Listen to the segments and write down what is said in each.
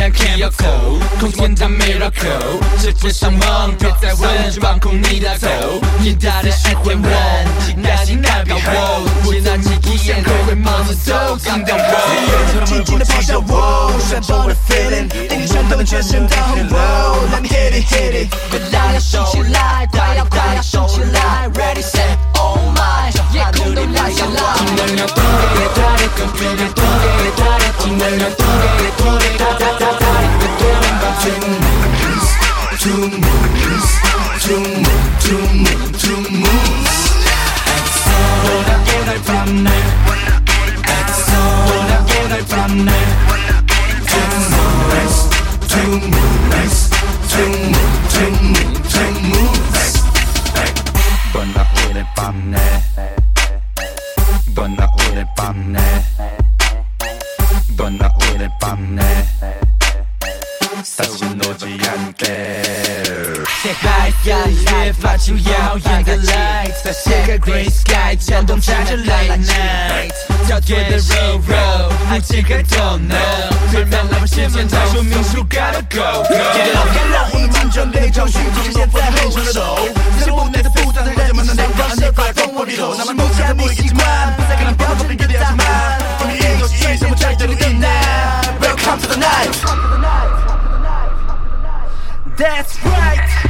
难开口，空间太没热度。这座山芒别再问，忘不了。你在这片荒原，只敢心甘情愿。我站在起点，不想后悔。梦都敢到，你眼睛里抛下我，甩不掉的 feeling。带你从他们全身到后头，我们 hit it hit it，快点上起来，快点快点上起来，ready set，oh my，看谁来 show love。天亮了，不该的打的，不该的打的，天亮了。Two moves, two moves, two moves, two moves. 원하게 널 밤내 원하게 널 밤내 Two moves, two moves, two moves, two moves. Donna 오늘 밤내 Donna 오늘 밤내 Donna 오늘 밤내 다시 놓지 않게 白杨越发出耀眼的 lights，在这个 green sky 转动闪着 light night，焦灼的 roll roll，还几个 don't know，虽然老板先面才说明书 gotta go go。老干让我们竞争对手，虚极现在变成了斗，这是无奈的不断的让人们能够让谁反攻我的头，哪怕梦想你习惯，不再可能标准的有点傲慢，我们也有些什么在等你的难。Welcome to the night。That's right.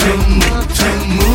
Tell me.